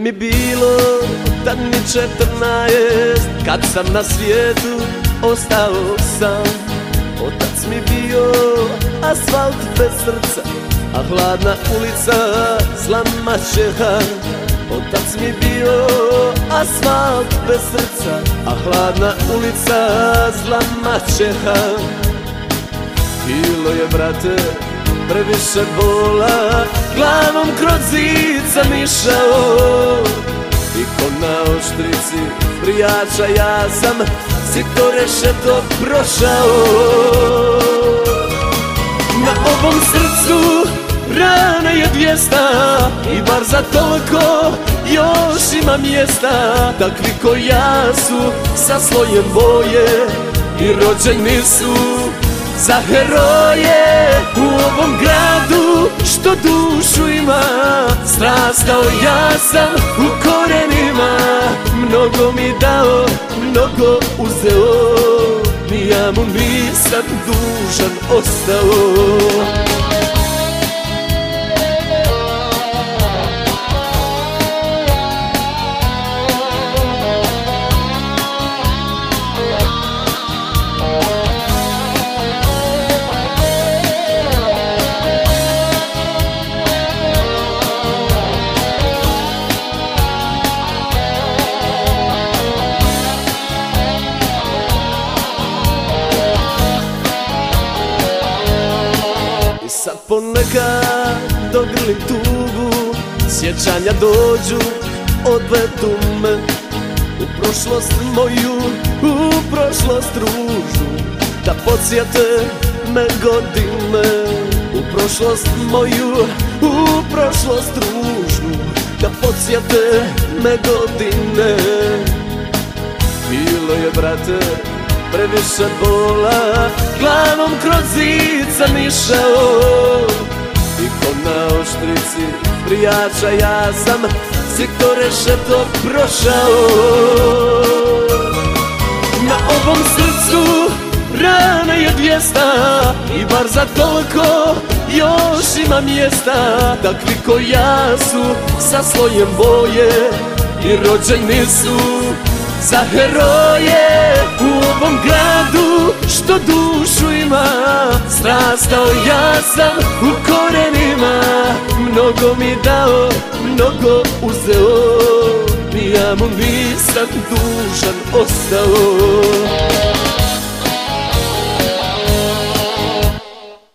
Mi bilo tad ni četrnaest. Kad sam na svijetu ostao sam. Otac mi bio asfalt bez srca A hladna ulica zla mačeha Otac mi bio asfalt bez srca A hladna ulica zla mačeha Bilo je brate previše bola Kroz zid sam I ko na oštrici prijača ja sam Sito rešeto prošao. Na ovom srcu rana je dvijesta I bar za toliko još ima mjesta. Takvi ko ja su sa slojem boje I rođeni su za heroje u ovom gradu što dušu ima Strastao ja sam u korenima. Mnogo mi dao, mnogo uzeo Ni ja mu nisam dužan ostao Sad ponekad dogrlim tugu Sjećanja dođu, odvedu me U prošlost moju, u prošlost ružu. Da podsjete me godine U prošlost moju, u prošlost ružu. Da podsjete me godine. Bilo je brate previše bola Glavom kroz zid sam išao I ko na oštrici prijača ja sam Sito rešeto prošao. Na ovom srcu rana je dvijesta I bar za toliko još ima mjesta. Takvi ko ja su sa slojem boje I rođeni su za heroje što dušu ima Strastao ja sam u korenima. Mnogo mi dao, mnogo uzeo ja mu nisam dužan ostao